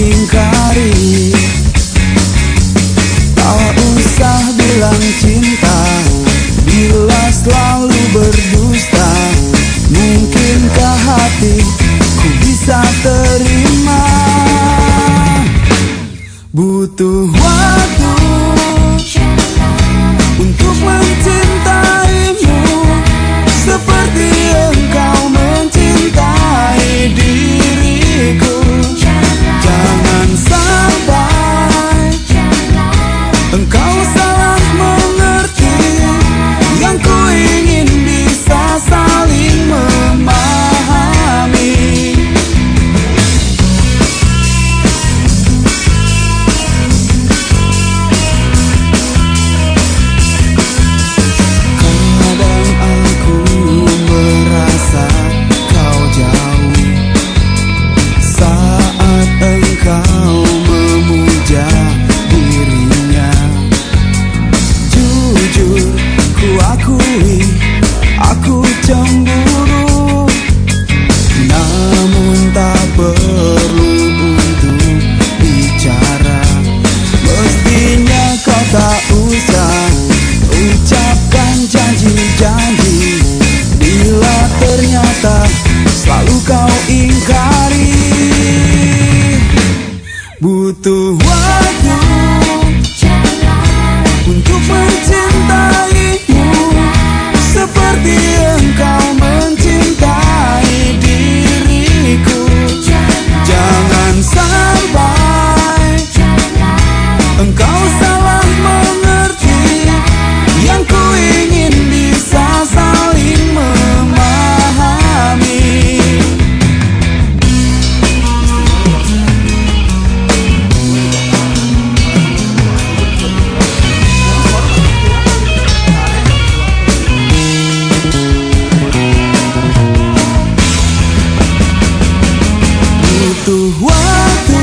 ingkari Tak usah bilang cinta Bila selalu berdusta Mungkinkah hati ku bisa terima? Butuh waktu akui aku cemburu. Namun tak perlu untuk bicara. Mestinya kau tak usah ucapkan janji-janji. Bila ternyata selalu kau ingkari Butuh waktu engkau 祝我的